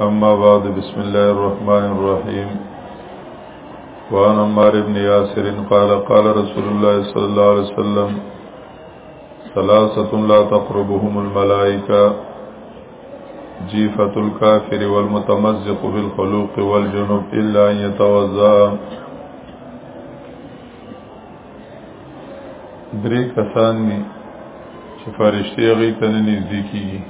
اما بعد بسم الله الرحمن الرحيم وعن عمار بن ياسر قال قال رسول الله صلى الله عليه وسلم ثلاثة لا تقربهم الملائكة جيفة الكافر والمتمزق بالخلوق والجنوب إلا أن يتوزع درې کسان دي چې فرشتي هغه ته نه نږدې کیږي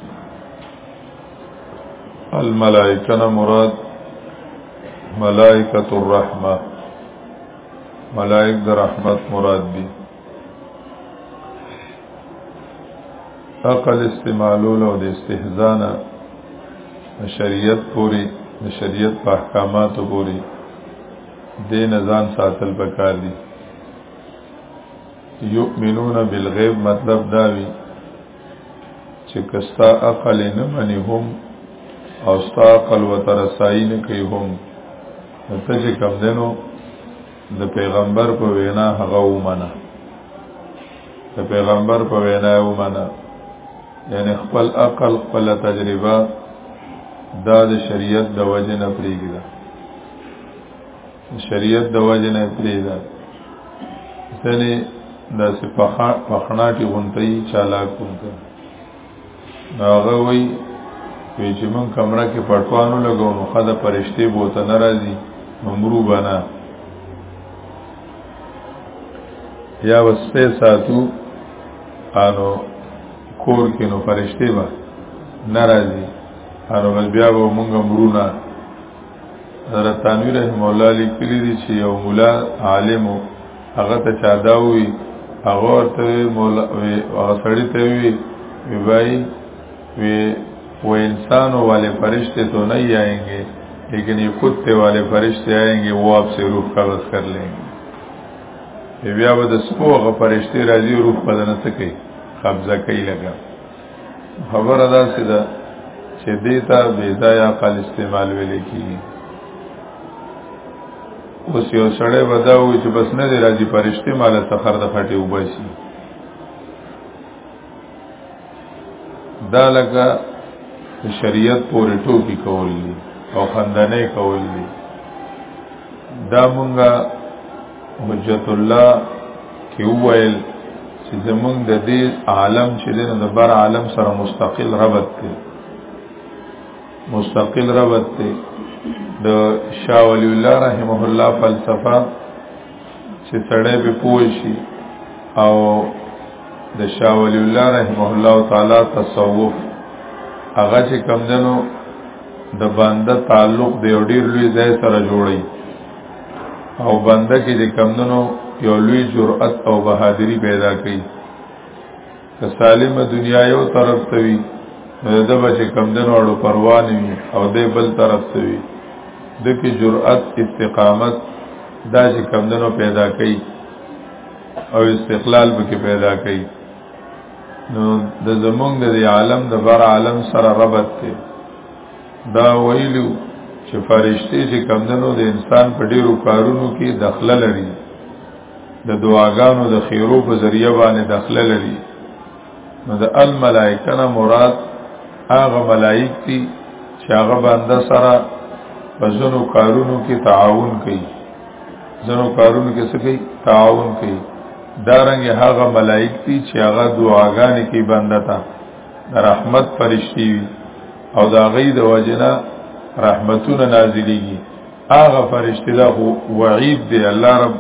الملائکه نه مراد ملائکه الرحمه ملائک د رحمت مراد دي عقل استعمالول او د استهزاء شریعت پوری د شریعت په احکاماتو پوری دې نه ځان ساتل پکار دي یؤمنون بالغیب مطلب دا وی چې کستا عقل نه منی هم او ستا عقل وترسای نه کوي هم ته چې کم دنو د پیغمبر په وینا هغه ومنه د پیغمبر په وینا ومنه یعنی خپل عقل خپل تجربه دا د شریعت د وجه نه پریږده شریعت د وجه نه پرې ده ځنې داسې پخناټي غونته یي چالاک غونته نو هغه وایي وی چې مونږ کمره کې پټوانو لګو نو خدا پرشته بوته ناراضي ممرو بنا یا وسپه ساتو انو کور کې نو پرشته به ناراضي انو بیا به مونږ مرونه حضرت تانوی رحم الله لیکلی دی چې یو مولا عالم هغه ته چا دا وی هغه ورته مولا وی هغه سړی ته وی وی بای وی و انسانو والے فرشتے تو نہیں آئیں گے لیکن یہ کتے والے فرشتے آئیں گے وہ آپ سے روح قبض کر لیں گے بیا به د سپو غ فرشتي راځي روح بدن سکی قبضه کوي لګا خبره دا سیده چې دیتا بیدا یا قال استعمال ویل کی اوس یو سړی بداوي چې بس نه دی راځي پرشته مال سفر د خټي وباسي دا لکه شریعت پورې ټوکی کول دي او خندنه کول دي دا مونږه حجت الله کې وویل چې زمونږ د دې عالم چې د بر عالم سره مستقل ربط دی مستقل ربط دی د شاه ولی الله رحمه الله فلسفه چې سړی به پوه شي او د شاه ولی الله رحمه الله تعالی تصوف هغه چې کمدنو د بنده تعلق دی ډیر لوی ځای سره جوړي او بنده کې د کمندونو یو لوی جرأت او بهادری پیدا کړي که سالم دنیا یو طرف ته وي نو د بچ کمندونو اړو پروا نه وي او د بل طرف ته وي د کې جرأت استقامت دا چې کمندونو پیدا کړي او استقلال به کې پیدا کړي نو د زمونږ د عالم د بر عالم سره ربط ته دا ویلو چې فرشتي چې کمدنو د انسان په ډیرو کارونو کې دخله لري د دعاګانو د خیرو په ذریعہ باندې دخله لري نو د الملائکه نه مراد هغه ملائک دي چې هغه بنده سره په ځینو کارونو کې تعاون کوي ځینو کارونو کې څه کوي تعاون کوي دارنګ هغه ملائک دي چې هغه دعاګانې کوي بنده ته رحمت پرشتي وي او دا غي د وجنا رحمتونه نازلېږي هغه فرشتي دا خو وعید دی الله رب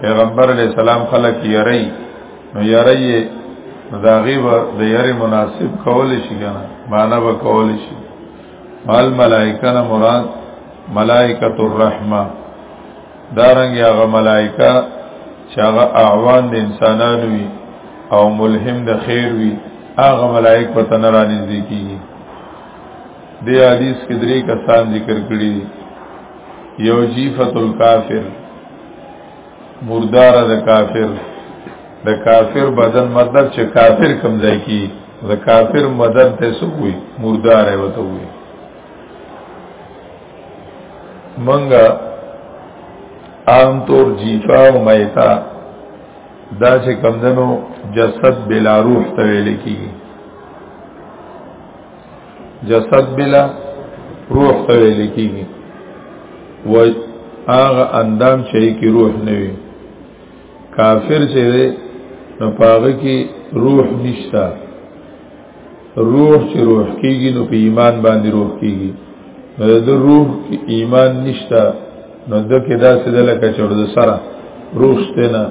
پیغمبر علی السلام خلق یری نو یری دا غیب د یری مناسب کول شي کنه معنا به کول شي مال ملائکه نه مراد ملائکۃ الرحمه دارنګ هغه ملائکه چې هغه اعوان د انسانانو وي او ملهم د خیر وي هغه ملائک په تنرا نږدې کیږي د حدیث کې درې کسان ذکر کړي یو جیفت الکافر مردار د کافر د کافر بدن مدد چې کافر کم ځای کی د کافر مدد ته سوی مردار وته وي منګه عام طور جیفا او میتا دا چې کمدنو جسد بلا روح ته ویل کیږي جسد بلا روح ته ویل کیږي و هغه اندام چې کی روح نه وي کافر چې نو پاغه کې روح نشتا روح چې روح کیږي نو په ایمان باندې روح کیږي نو د روح کې ایمان نشته نو د کې داسې د لکه چور د سره روح شته نه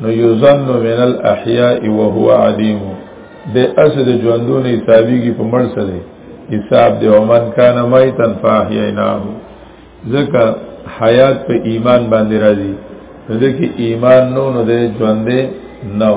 نو یوزن من الاحیاء وهو عدیم د اسد ژوندون حسابيږي په مړ سره حساب دی او من کان مایتن فاحییناه ځکه حیات په ایمان باندې راځي نو ځکه ایمان نو نو د ژوندې نو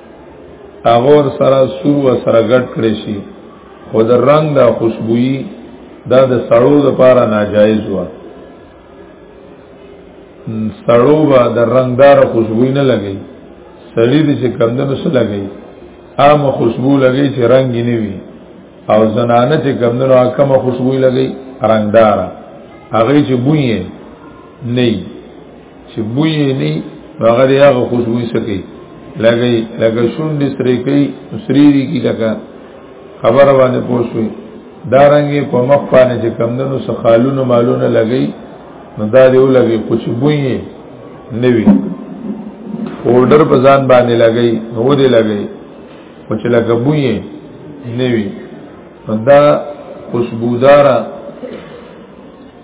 هغه ور سره سور و سره ګډ کړی شي خو د رنگ د خوشبوئی دا د سړو د پاره ناجایز و سړو با د رنگدار خوشبوئی نه لګي سړی دې چې کمدنو سره لګي عام خوشبو لګي چې رنگ نه وي او زنانه چې کمدنو کم خوشبوئی لګي رنگدار هغه چې بوئی نه چې بوی یې نه هغه دی هغه خوشبوئی سکی لګی لګه شونډې سرې کوي سرې دي کی لکه خبره باندې پوښوي دا رنګې په مخ باندې چې کمندونو سخالونو مالونه لګی نو دا دی ولګي خوشبوئی یې نه وي پودر په ځان باندې لګی نو دې لګی او چې لکه بوی یې نه وي دا خوشبودار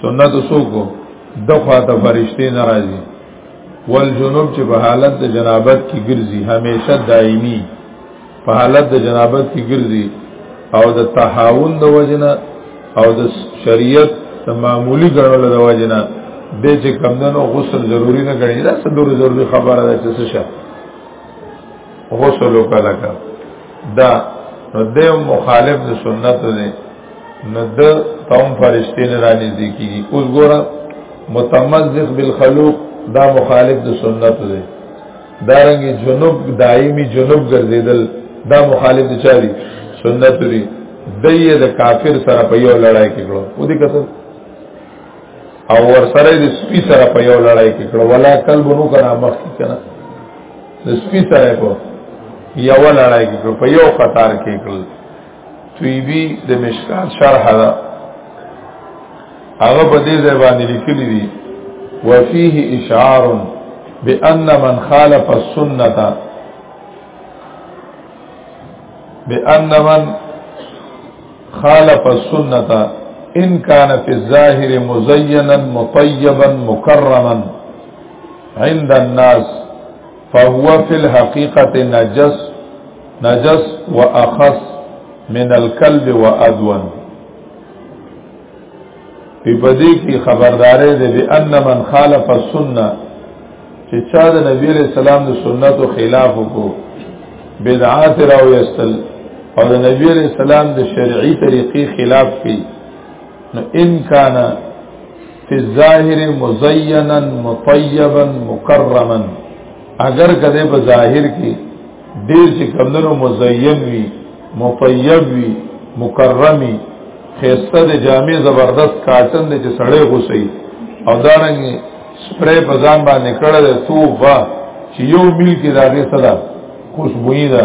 سنت سوکو دغه ته فرشته ناراضي ول جنوب چې په حالت د جنابت کې ګرځي همیشه دایمي په حالت د جنابت کې ګرځي او د تحاول د وجنه او د شریعت د معمولی ګڼلو د وجنه به چې کمندنو غسل ضروری نه ګڼي دا څه ډول ضروری خبره ده چې څه شه غسل وکړه دا نو د مخالف د سنت دی نو د تاوم فرشتي نه رانی ذکیږي اوس ګوره متمزق بالخلوق دا مخالف د سنت دی دارنګ جنوب دایمي جنوب ګرځیدل دا مخالف دي چاري سنت لري دایې د کافر سره په یو لړای کې کړو و دې کتل او ور سره د سپي سره په یو لړای کې کړو ولا قلب نو کرا مخ کې کنه د سپي سره په یو لړای کې کړو په یو قطار کې کړو طیبی د مشکات شرح دا هغه په دې ځای باندې لیکلي دي وفيه اشعار بان من خالف السنه بان من خالف السنه ان كان في الظاهر مزينا مطيبا مكرما عند الناس فهو فی الحقیقت نجس نجس و اخص من الكلب و ادون پی پدی کی خبردارے دے بی ان من خالف السنة چه چا دا نبی علیہ السلام دا سنت و خلاف کو بدعات راو یستل او دا نبی علیہ السلام دا شرعی طریقی خلاف کی نو ان کان فی الظاهر مزینا مطیبا مکرما اگر کده په ظاهر کې ډیر چې کمندونو مزین وي مطیب وي مکرمی خیسته د جامع زبردست کاټن د چې سړی غوسي او دارنګ سپری په ځان باندې کړل توبه چې یو مل کې داګه صدا خوشبوئی ده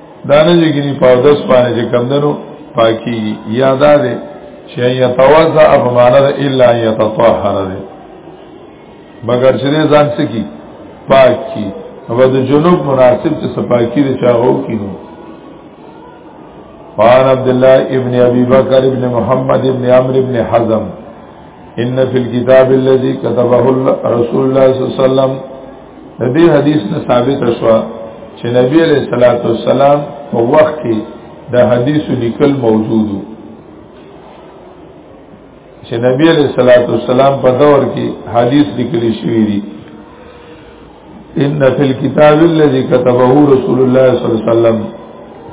دا نه چې ګني په داس باندې چې کمندنو پاکي یاد ده چې یتوزا په معنا ده الا یتطهر ده مگر چې ځان سکی پاک کی او د جنوب مناسب چې سپاکی دي چاغو کینو قال عبد الله ابن ابي بکر ابن محمد ابن عمرو ابن حزم ان فی الكتاب الذي كتبه رسول الله صلی الله علیه وسلم د دې حدیث نه ثابت شو چې نبی علیہ الصلوۃ والسلام په وخت کې د حدیث لیکل موجود وو چې نبی علیہ الصلوۃ والسلام په دور کې حدیث لیکل شوی دی ان فی الكتاب الذي كتبه رسول الله صلی الله علیه وسلم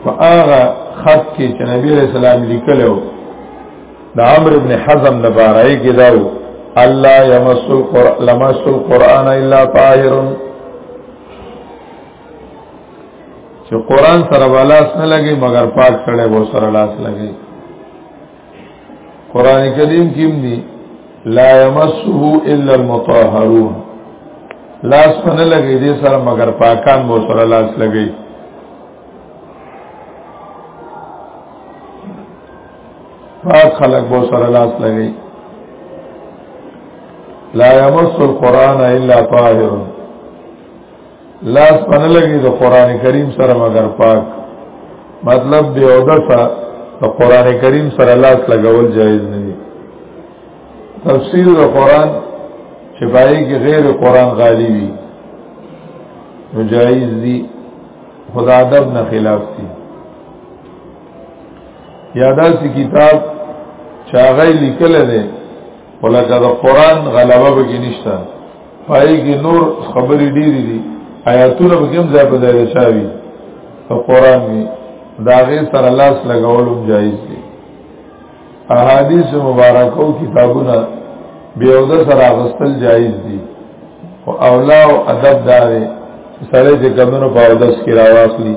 فآغا خط کې چې نبی علیہ السلام لیکلو د عمر ابن حزم نه بارای کې داو الله يمس القرآن لمس القرآن الا طاهر چې قرآن سره ولاس نه لګي مگر پاک سره و سره لاس لګي قرآن کریم کې دی لا يمسه الا المطهرون لاس نه لګي دې سره مگر پاکان و سره لاس لګي پاک خلق بو سره لاس لګي لا يمس القرآن الا طاهر لاس پنه لګي د قران کریم سره مگر پاک مطلب دی او دسا د قران کریم سره لاس لګول جایز نه دي تفسیر د قران چې پای کې غیر قران غالي وي نو جایز دي خدا ادب نه خلاف دي یادا سی کتاب چاغه لیکل دی ولکه د قران غلبه به کې نشته پای کې نور خبرې ډېری دي آیاتونه به کوم ځای په ځای شاوي په قران کې داغه سره لاس لګولم جایز دي احادیث مبارکو کتابونه بیاوده سره غستل جایز دي او اولا او ادب داري سره چې کمنو په اودس کې راواسلی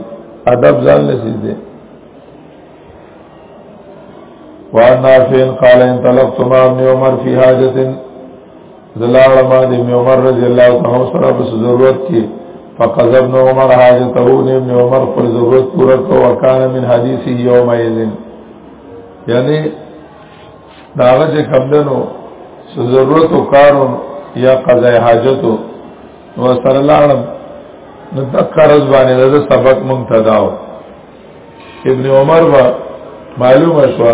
ادب ځان لسی دي وعن نافع قال انطلقت مع ابن عمر في حاجه زلال ما دي ابن عمر رضي الله عنه سره بس ضرورت کې فقد ابن عمر حاجته ابن عمر خپل ضرورت پورا کو وکانه من حديثه يوم اذن یعنی داغه چې کمدنو ضرورت او کارو یا قضاء حاجت و صلی الله علیه نو تکرز باندې د سبق مونږ تداو ابن عمر با معلومه شو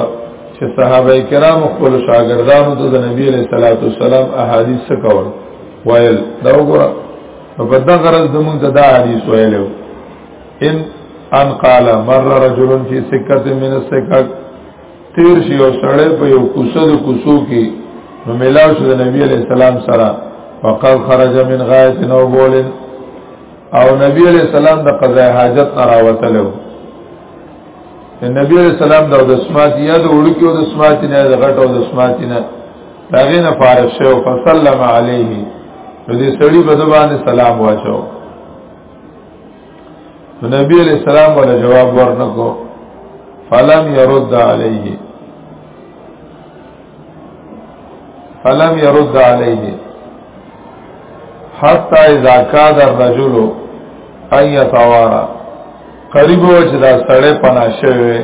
چې صحابه کرام خپل شاګردانو ته د نبی علیہ الصلوۃ والسلام احادیث کول ویل دا وګوره په دا غرض د موږ دا حدیث ویلو ان ان قال مر رجل فی سکه من السکک تیر شي او سړی په یو کوڅه د کوڅو کې نو ملاو شو د نبی علیہ السلام سره وقال خرج من غایت نو بولن او نبی علیہ السلام د قضاء حاجت نه راوتلو نبی علیہ السلام د دسمات یا د وړکیو د سمات نه د غټو د سمات نه هغه نه فارغ شو فسلم علیه نو دې سړي په زبانه سلام واچو نو نبی علیہ السلام ولا جواب ورنکو فلم يرد علیه فلم يرد عليه حتى اذا كاد الرجل ان يتوارى قریب و چې دا سړی پنا شوی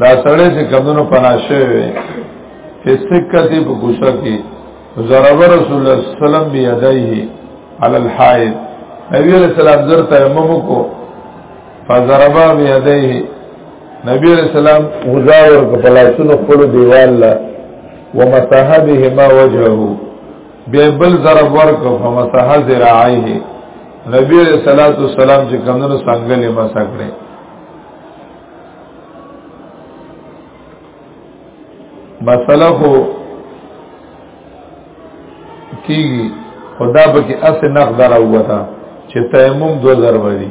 دا سړی چې کمونو پنا شوی په سکتی په کوڅه کې ضرب رسول الله صلی الله علیه وسلم بيدایه علی الحائط نبی علیہ السلام زر تیمم کو فضربا بيدایه نبی علیہ السلام غزار ورکو پلاسون خپلو دیوال لا ومساحبه ما وجهو بیا بل ضرب ورکو فمساح زراعیه نبی علیہ الصلوۃ والسلام چې کمنو څنګه لما سکړي مسله خو کیږي خدا به کې اس نقد راوته چې تیمم دو ضرب دي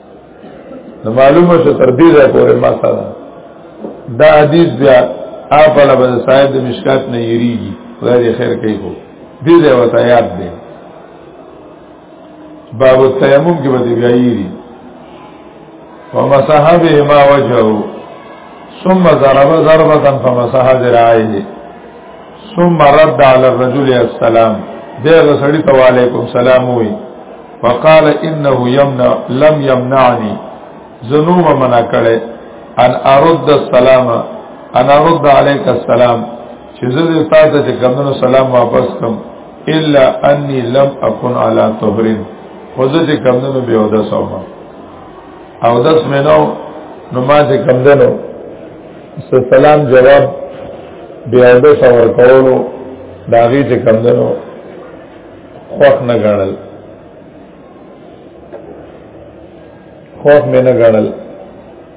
نو معلومه شو تر دې ځای پورې ما سره دا حدیث بیا اپ له بل صاحب د مشکات نه یریږي خدای دې خیر کوي کو دې ځای وته یاد دی باب التیمم کې به بیا یری ومسح به ما وجهه ثم ضرب ضربه فمسح ذراعه ثم رد على الرجل السلام دغه سړی ته وعليكم سلام وي وقال انه يمنع لم يمنعني زنوم منع کړي ان ارد السلام ان ارد عليك السلام چې زه دې تاسو ته کومو سلام واپس کوم الا اني لم اكن على طهر خو زه دې کومو به ودا سوم او دس مې نو نو ما چې کم دنو سلام جواب بیا د څور کولو دا غي چې کم دنو خوښ نه غړل خوښ مې نه غړل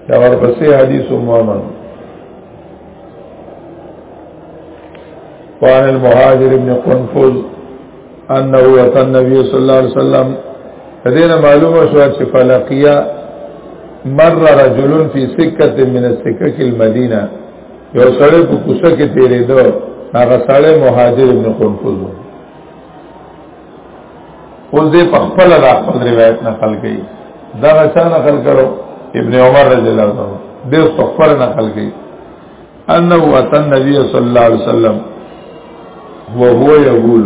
دا ورپسې حدیث مومن وعن المهاجر ابن قنفذ انه وتى النبي صلى الله عليه وسلم دینه معلومه شو چې فلقیا مر رجل فی سکه من السکک المدینه یو سړی په کوڅه کې تیرې دو هغه سړی مهاجر ابن قنفذ اوس دې په خپل د خپل روایت نقل کړي دا غشا نقل کړو ابن عمر رضی الله عنه دې خپل نقل کړي انه اتى النبي صلى الله عليه وسلم وهو يقول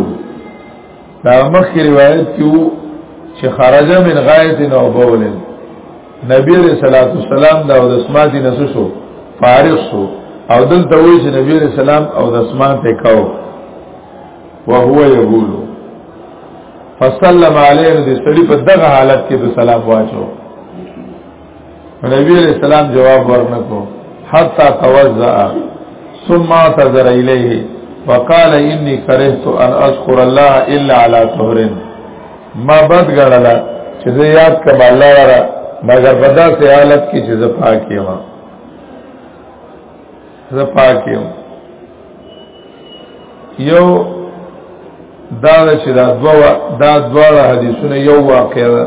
دا مخکې روایت کیو چې خرج من غایت او بول نبی علیہ الصلوۃ والسلام دا او د اسماعیل نسشو فارغ شو او دلته وی چې نبی علیہ السلام او د اسمان ته کاو وهو يقول فسلم علیه د سړي په دغه حالت کې د سلام واچو نبی علیہ السلام جواب ورنکو حتا توزع ثم اعتذر الیه وقال انی کرهت ان اذكر الله الا على طهر ما بد غړل چې زه یاد کوم الله را مگر په داسې حالت کې چې زه پاک یم زه پاک یم یو دا چې دا دوه دا دوه حدیثونه یو واقعا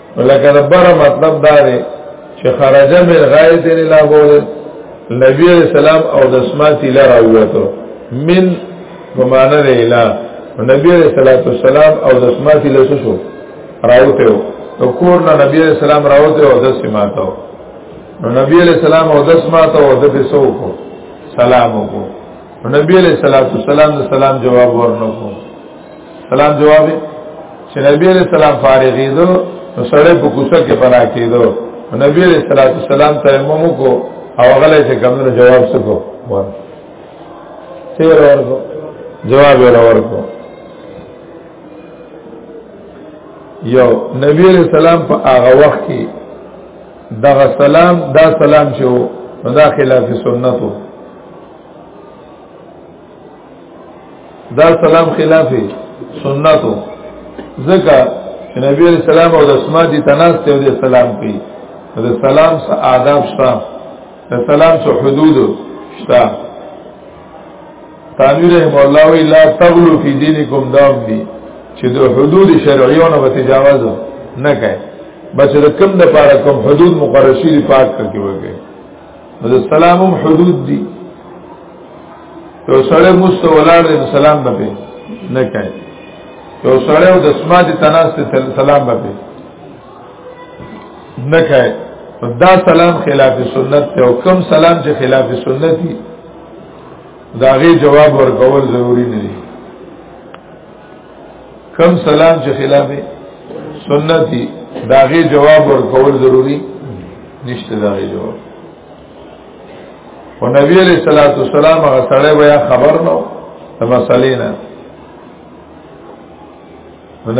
لکه د بره مطلب دا دی چې خرج من غایت الا بول نبی علیہ السلام او د اسماء تیلا راوته من بمانه د اله نبی علیہ الصلوۃ والسلام او د اسماء تیلا شو راوته نو کور نه نبی علیہ السلام راوته او د سماتو نو نبی علیہ السلام او د سماتو او د بسو کو سلام کو نبی علیہ الصلوۃ والسلام د سلام جواب ورنکو سلام جواب چې نبی علیہ السلام فارغې دو نو سړی په کوڅه کې پناه کېدو نبی علیہ الصلوۃ والسلام تیمم کو او غلې چې کومو جواب سکو ور تیر ورکو جواب ورکو یو نبی علیہ السلام په هغه وخت کې دغه سلام دا سلام چې نو دا خلاف سنتو دا سلام خلاف سنتو ځکه چې نبی علیہ السلام او د اسماء دي تناس ته د سلام کوي د سلام څخه آداب شته د سلام څخه حدود شته تعالی رحم الله وی لا تغلو فی دینکم دام دی چې د حدود شرعیو نه تجاوز نه کوي بچ رقم د پاره کوم حدود مقرر شي پاک کوي نو د سلام هم حدود دي یو سړی مست ولاړ دی سلام به پې نه کوي یو سړی او د اسما دي تناس ته سلام به پې نه کوي دا سلام خلاف سنت ته او کم سلام چې خلاف سنت دي داغه جواب ورکول ضروری نه دي کم سلام چې خلاف سنتي داغه جواب ورکول ضروری نشته داغه جواب او نبی علیہ الصلوۃ والسلام هغه سره بیا خبر نو د مسلې نه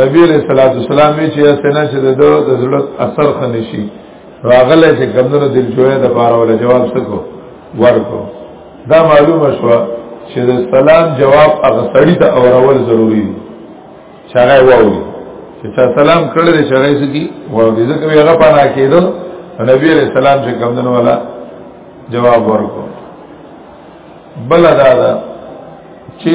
نبی علیہ الصلوۃ والسلام چې اسنه چې د زړه اثر خنشي راغله چې کمنو دل جوړه د پاره ول جواب سکو ورکو دا معلومه شو چې د سلام جواب هغه سړی ته اورول ضروری دی چې هغه ووري چې چا سلام کړل دی چې هغه یې سکی ووري ځکه هغه پانا کېدو نبی علیہ السلام چې کمندن والا جواب ورکو بل دا دا چې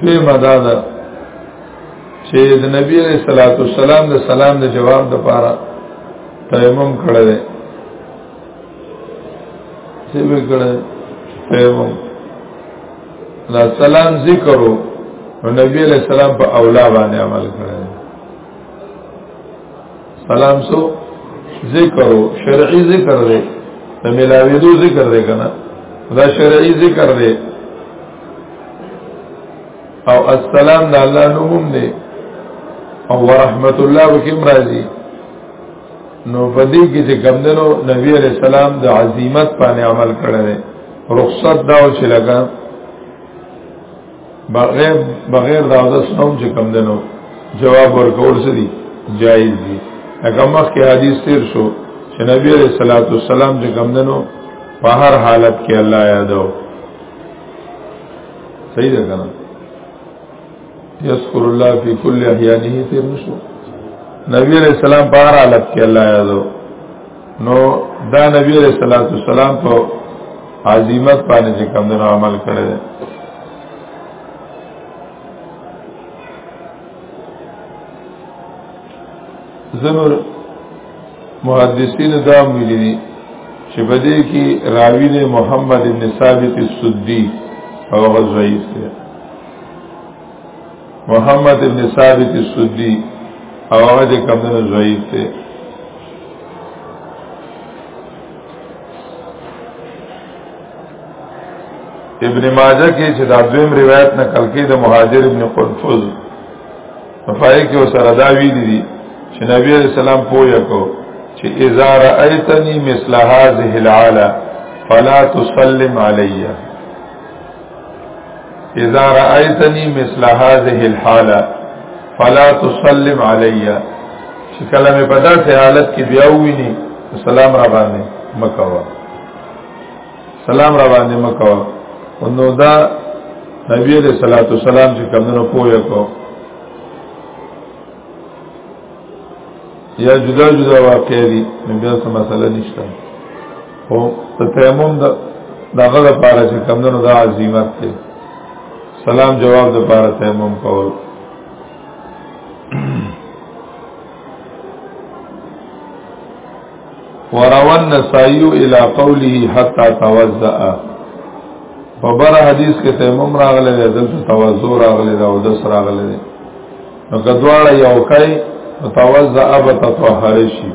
دوی مدا ده چې د نبی علیہ الصلوۃ والسلام د سلام د جواب د پاره تیمم کړی دی چې به کړی تیمم لا سلام ذکرو نو نبی علیہ السلام په اولا باندې عمل کړی سلام سو ذکرو شرعي ذکر دی د ملاویدو ذکر دی کنه دا شرعي ذکر دی او السلام د الله نوم دی او ورحمت الله وکم راضي نو پدې کې چې کمندنو نبی عليه السلام د عظمت باندې عمل کړی دی رخصت دا او چې لگا بغیر بغیر دا د سوم چې کمندنو جواب ورکول سدي جایز دي هغه مخ کې حدیث تیر شو چې نبی عليه الصلاه والسلام چې کمندنو په هر حالت کې الله یادو صحیح ده کنه یذکر الله فی کل احیانه تیر نشو نبی علیہ السلام په هر حالت کې الله یادو نو دا نبی علیہ الصلوۃ والسلام په عظمت باندې چې کوم دنو عمل کړی دی زنور محدثین دا ویلي دي چې په دې کې راوی دی محمد ابن ثابت السدی او هغه ضعیف دی محمد ابن ثابت السدی او هغه د کمنو ضعیف دی ابن ماجه کې چې دا دویم روایت نقل کړي د مهاجر ابن قنفذ پای کې وسره دا وی دي چې نبی عليه السلام پوهه کو چې اذا رايتني مثل هذه العاله فلا تسلم علي اذا رايتني مثل هذه الحاله فلا تسلم علي چې کله مې په داسې حالت کې بیا ویني سلام را باندې مکوه سلام را باندې مکو نو دا نبی علیہ الصلوۃ والسلام چې کمنو پوهه کو یا جدا جدا واقع دي نو بیا څه مسله نشته او تیمم دا دغه لپاره چې کمنو دا عظمت دی سلام جواب د لپاره تیمم کول وروان نسائی الى قوله حتى توزع په بر حدیث کې تیمم راغله ده دلته توزع راغله ده او دس راغله ده نو کدواړه یو کای متوزع اب تطهر شي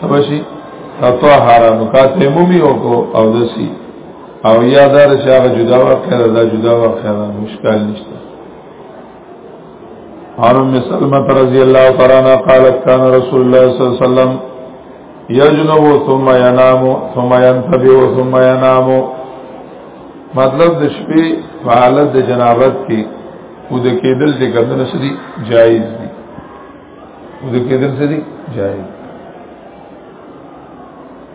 سبا شي تطهر نو کا تیمم یو کو او دسی او یا دار شاغه جدا واقع ده جدا واقع ده مشکل نشته عن ام سلمة رضی اللہ تعالی عنہ قالت كان رسول الله صلی الله علیه وسلم یجنب ثم ينام ثم ينتبه ثم ينام مطلب د شپې په حالت د جنابت کې او د کېدل چې ګندنه سړي جایز دي او د کېدل سړي جایز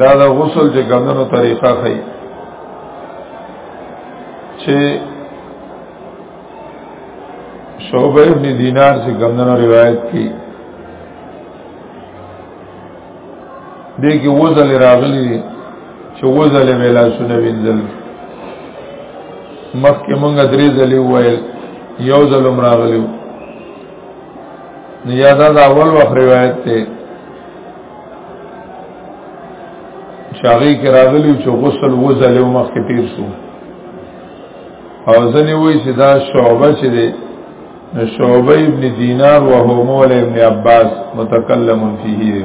دا د غسل چې ګندنو طریقه خي چې شعبه ابن دینار چې ګندنو روایت کی دې کې وزل راغلی چې وزل ویلا سونه وینځل مخکې مونږ درې ځلې وویل یو ځل هم راغلی نو یادا دا اول وخت روایت ته چاغی کې راغلی چې غسل وزل او مخ کې تیر شو او ځنی وای چې دا شعبه چې دی نو شعبه ابن دینار او هو مولا ابن عباس متکلم فيه دی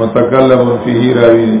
متکلم فيه راوی دی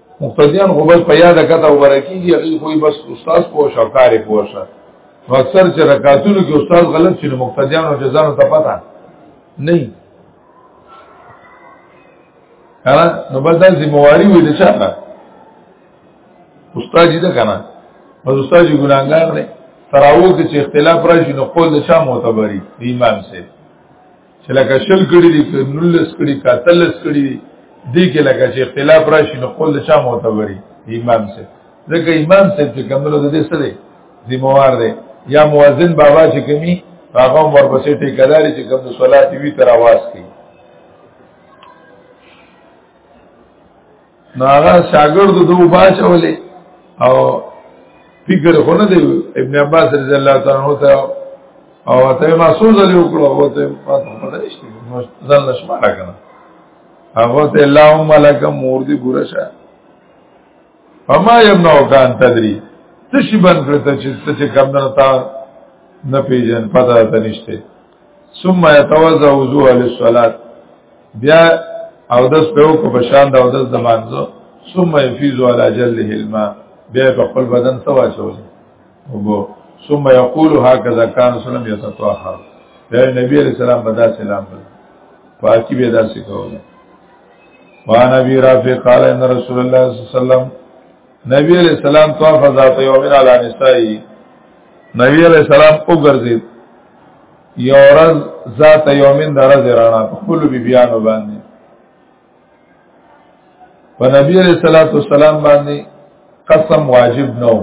مقتدیان خو بس په یاد کته او برکیږي هغه خو بس استاد په شاکار پوښه نو اکثر چې رکعاتونو کې استاد غلط شي مقتدیان او جزانو ته پتا نه کنه نو بس دا ذمہواری وي د چا استاد دې ده کنه بس استاد یې ګناګار نه تراوو کې چې اختلاف راشي نو قول د چا معتبري د امام سره چې لکه شل کړي دي که نلس کړي که تلس کړي دي دې کې لکه چې اختلاف راشي نو قول چا معتبري امام سي ځکه امام سي چې کملو د دې سره ذمہوار دی یا مؤذن بابا چې کمی هغه ورپسې ټیکداري چې کوم د صلات وی تر आवाज کوي نو هغه شاګرد دوه باچولې او فکر خو نه دی ابن عباس رضی الله تعالی عنہ ته او ته ما سوز لري وکړو او ته ما ته پته نشته ځان نشم راکنه هغه ته اللهم لك مور دي ګورشه فما يمنعو کان تدري تشي بن کړته چې څه کم نه تا نه پیژن پته ته نشته ثم يتوضا وضوء للصلاه بیا او دس په او په شان دا او دس د مانځو ثم يفيض على جله الماء بیا په خپل بدن سوا شول وبو ثم يقول هكذا كان صلى الله عليه وسلم يتطهر بیا نبی علیہ السلام بدا سلام بل پاکی به دا سکوله وان ابي رافع قال ان رسول الله صلى الله عليه وسلم نبی علیہ السلام طواف ذات یومن علی نسائی نبی علیہ السلام وګرځید یو ورځ ذات یومین درځ رانا په خپل بی بیانو باندې په نبی علیہ الصلوۃ والسلام باندې قسم واجب نو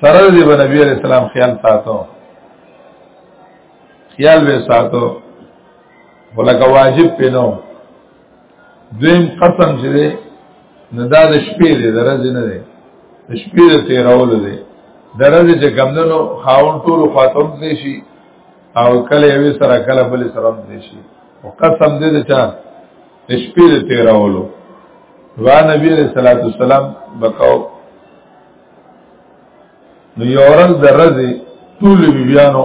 سره دی په نبی علیہ السلام خیال ساتو خیال به ساتو ولکه واجب پینو دویم قسم چې دی نو دا د شپې دی درځ نه دی د شپې د تیرولو دی درځ چې کمدنو خاون ټول خاتم دی شي او کله یې سره کله بل سره دی شي او قسم دې د چا د شپې د تیرولو وا نبی علیہ الصلوۃ والسلام بکاو نو یورل درځي ټول بیانو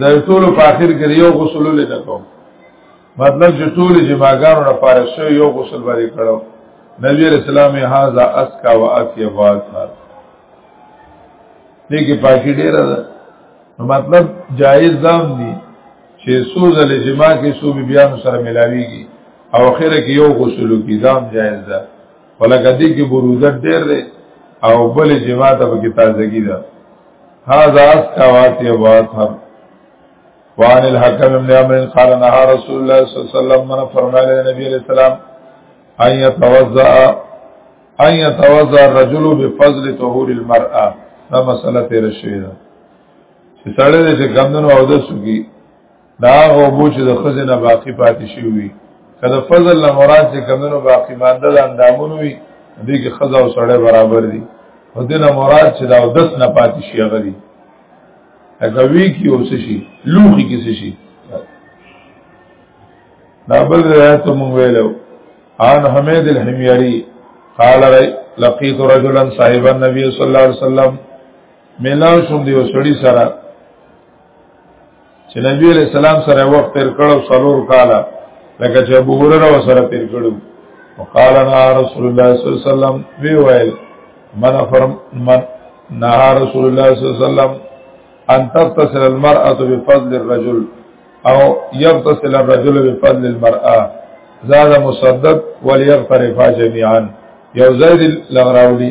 د ټولو په اخر کې یو غسل لیدا کوم مطلب چې ټول جماګانو نه فارغ شو یو غسل باندې کړو نبی رسول الله هاذا اسکا واتی واثار دې کې پاکي ډیر ده مطلب جایز دام دي چې سوز له جما کې سو بیا سره ملاويږي او اخر کې یو غسل کې دام جایز ده ولکه دې کې برودت ډېر دی او بل جماعت په کې تازګي ده هاذا اسکواتی واثر وان الحکم ابن عمرو قال نهى رسول الله صلی الله علیه وسلم من فرمایله نبی علیہ السلام ان يتوضا ان يتوضا الرجل بفضل طهور المرأه دا مسله تیر شوې ده چې سړی دې ګندنو او د سږي دا غوبو چې د خزنه باقی پاتې شي وي کله فضل له مراد چې کمنو باقی مانده د اندامونو وي دې کې خزا او سړی برابر دي او دې نه مراد چې دا دس نه پاتې شي غري هغه وی کې اوس شي لوخي کې شي دا بل روایت مونږ ویلو عن حمید الحمیری قال لقیت رجلا صاحب النبي صلی الله علیه وسلم ملاو شوم دی وسړی سره چې نبی علیہ السلام سره وخت تیر کړو سلور کاله لکه چې ابو هرره سره تیر کړو وقال نا رسول الله صلی الله علیه وسلم وی ویل من فرم من نا رسول الله صلی الله علیه وسلم ان تتصل المرأه بفضل الرجل او يغتسل الرجل بفضل المرأه زاد مصدق وليغترفا جميعا یو زید لغراولی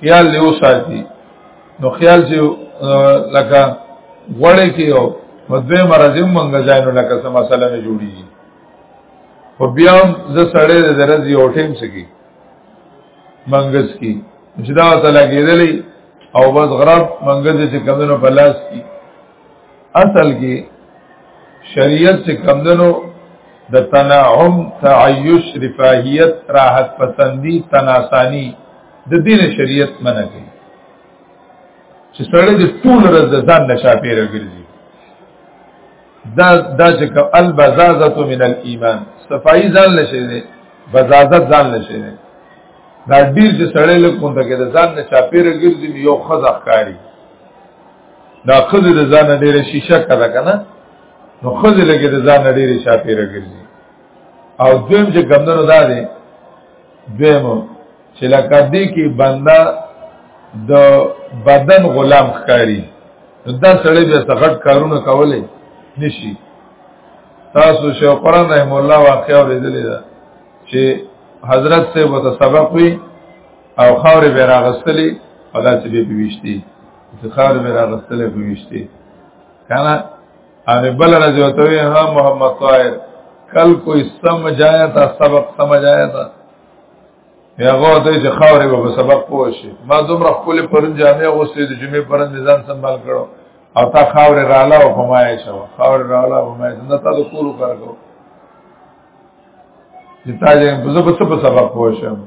خیال له وساتي نو خیال چې لکه غړې کې او مدوی مرض هم منګه ځای نو لکه سم مسله نه جوړیږي خو بیا هم زه سړی د درز یو ټیم سکی منګس کی چې دا ته لګېدلې او بس غرب منګس چې کمونو په لاس کی اصل کې شریعت چې کمونو د تنعم تعیش رفاهیت راحت پسندی تناسانی د دین شریعت منع کوي چې سړی د ټول ورځ د ځان نشه پیره ګرځي دا دا چې کوم البزازه من الايمان صفائی ځان نشه دي بزازت ځان نشه دي دا ډیر چې سړی له کوم ته کې د ځان نه چاپیره ګرځي یو خزه ښکاری دا خزه د ځان ډیر شیشه کړه کنه نو خزه لګي د ځان ډیر چاپیره ګرځي او دویم چې ګمندونو دا دي دیمو چې لکه دې کې بنده د بدن غلام ښکاری دا سړی به سخت کارونه کولای نشي تاسو شیخ قران رحم الله واقعا ورېدلې ده چې حضرت سے وته سبق وی او خاورې به راغستلې او داسې به بيشتي چې خاورې به راغستلې بيشتي کنه ان بل راځي وته ها محمد طاهر کل کوئی سمجھایا تا سبق سمجھایا تا یا غو ته چې خاورې به سبق پوه شي ما دومره خپل پرون جامع غوستې د جمعې پرون نظام سنبال کړو او تا خاورې رااله او همای شو خاورې رااله او همای نه تا د کولو کار کو چې تا دې په زبر څه په سبق پوه شم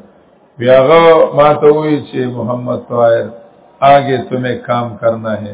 بیا غو ما ته وی چې محمد طاهر آگے تمہیں کام کرنا ہے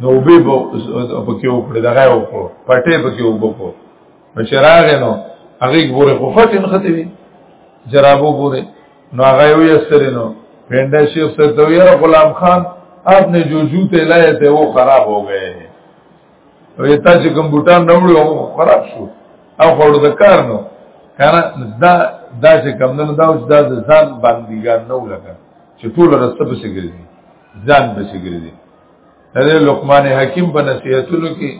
نو به په کې وکړي دغه وکړو پټه په کې وکړو نو چراغ نو هغه ګوره خو فتن خته وي جرابو ګوره نو هغه یو یستر نو پنده شیخ سره ته یې غلام خان آپ نے جو جوتے لائے تھے وہ خراب ہو گئے وی تا چې کوم بوټان نه وړو خراب شو او خورو د کار نو کنه دا دا چې کوم نه دا اوس دا ځان باندې ګان نه ولګا چې ټول رسته به سګرځي ځان به سګرځي د لقمان حکیم په نصیحتونو کې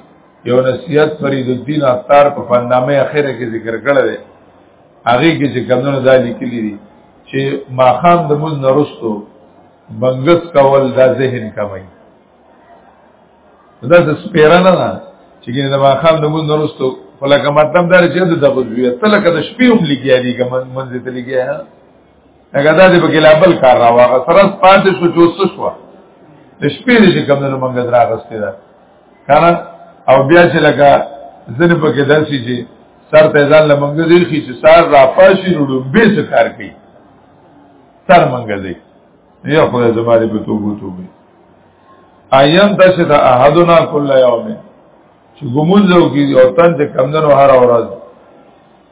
یو نصیحت فرید الدین عطار په فنامه اخره کې ذکر کړل دی هغه کې چې کمونو دا لیکلي دي چې ماخام د مز نرستو بنګس کول دا ذهن کمای دا د سپیرانه نه چې ګینه د ماخام د مز نرستو فلکه مطلب دا چې د دغه ځوی تلکه د شپې هم لګیا دي کوم منځ ته لګیا هغه دا دې په ګلابل کار راوغه سره پاتې شو چې وسه شو د شپې دې چې کوم نه منګه دراغستې ده کنه او بیا چې لګا ځنه په کې داسې چې سر ته ځان لمنګه دې خي چې سار را پاشي نو به څه کار کوي سر منګه دې یا خدای زماري په توبو توبه ايام د شه د احدنا کله یومه چې ګموزو کې او تن چې کمندنو هر ورځ